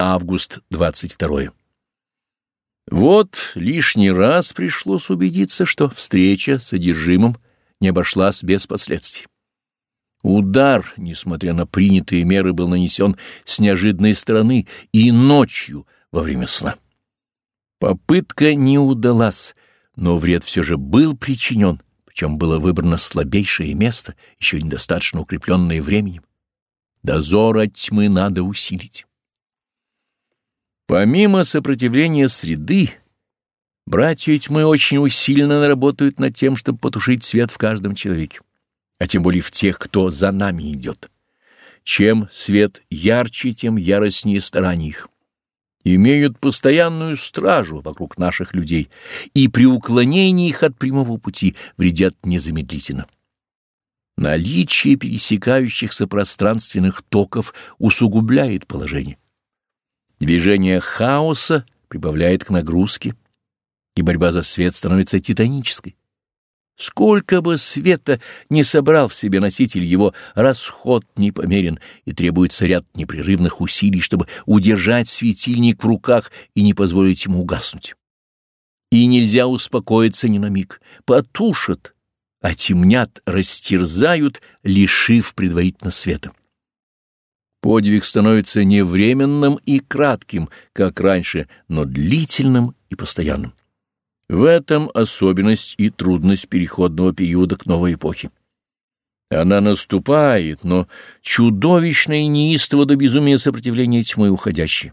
Август 22. Вот лишний раз пришлось убедиться, что встреча с содержимым не обошлась без последствий. Удар, несмотря на принятые меры, был нанесен с неожиданной стороны и ночью во время сна. Попытка не удалась, но вред все же был причинен, причем было выбрано слабейшее место, еще недостаточно укрепленное временем. Дозор от тьмы надо усилить. Помимо сопротивления среды, братья тьмы очень усиленно работают над тем, чтобы потушить свет в каждом человеке а тем более в тех, кто за нами идет. Чем свет ярче, тем яростнее старания их. Имеют постоянную стражу вокруг наших людей, и при уклонении их от прямого пути вредят незамедлительно. Наличие пересекающихся пространственных токов усугубляет положение. Движение хаоса прибавляет к нагрузке, и борьба за свет становится титанической. Сколько бы света не собрал в себе носитель, его расход непомерен, и требуется ряд непрерывных усилий, чтобы удержать светильник в руках и не позволить ему угаснуть. И нельзя успокоиться ни на миг. Потушат, отемнят, растерзают, лишив предварительно света. Подвиг становится не временным и кратким, как раньше, но длительным и постоянным. В этом особенность и трудность переходного периода к новой эпохе. Она наступает, но чудовищное неистово до безумия сопротивление тьмы уходящей.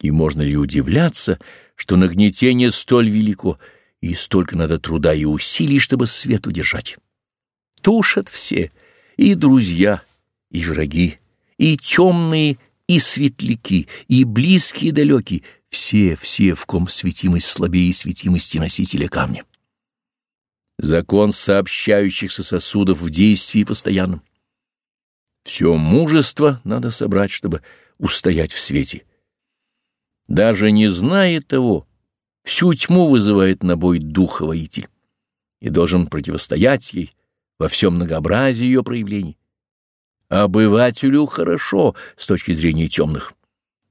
И можно ли удивляться, что нагнетение столь велико, и столько надо труда и усилий, чтобы свет удержать? Тушат все, и друзья, и враги, и темные, и светляки, и близкие, и далекие — все, все, в ком светимость слабее светимости носителя камня. Закон сообщающихся сосудов в действии постоянном. Все мужество надо собрать, чтобы устоять в свете. Даже не зная того, всю тьму вызывает на бой духа воитель и должен противостоять ей во всем многообразии ее проявлений. Обывателю хорошо с точки зрения темных.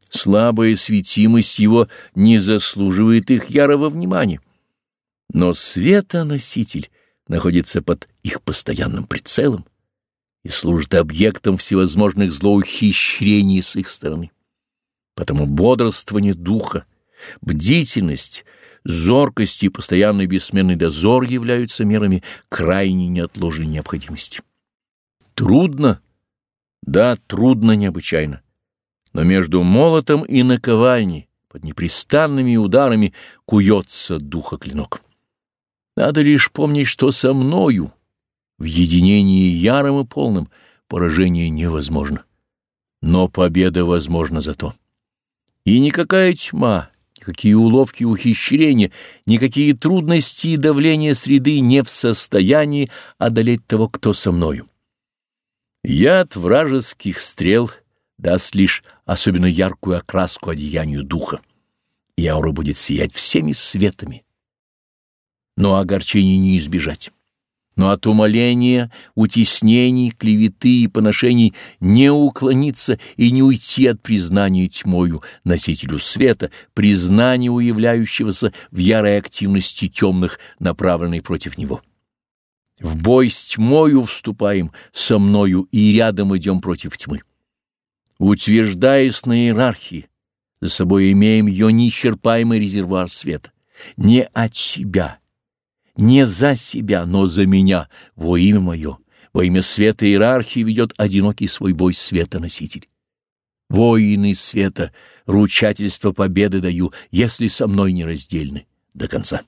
Слабая светимость его не заслуживает их ярого внимания. Но светоноситель находится под их постоянным прицелом и служит объектом всевозможных злоухищрений с их стороны. Потому бодрствование духа, бдительность, зоркость и постоянный бессменный дозор являются мерами крайней неотложной необходимости. Трудно, да, трудно необычайно но между молотом и наковальней под непрестанными ударами куется духа клинок. Надо лишь помнить, что со мною в единении ярым и полным поражение невозможно, но победа возможна зато. И никакая тьма, никакие уловки ухищрения, никакие трудности и давления среды не в состоянии одолеть того, кто со мною. Яд вражеских стрел — даст лишь особенно яркую окраску одеянию духа, и аура будет сиять всеми светами. Но огорчений не избежать. Но от умоления, утеснений, клеветы и поношений не уклониться и не уйти от признания тьмою носителю света, признания уявляющегося в ярой активности темных, направленной против него. В бой с тьмою вступаем, со мною и рядом идем против тьмы. Утверждаясь на иерархии, за собой имеем ее неисчерпаемый резервуар света. Не от себя, не за себя, но за меня, во имя мое, во имя света иерархии ведет одинокий свой бой света-носитель. Воины света, ручательство победы даю, если со мной не раздельны до конца.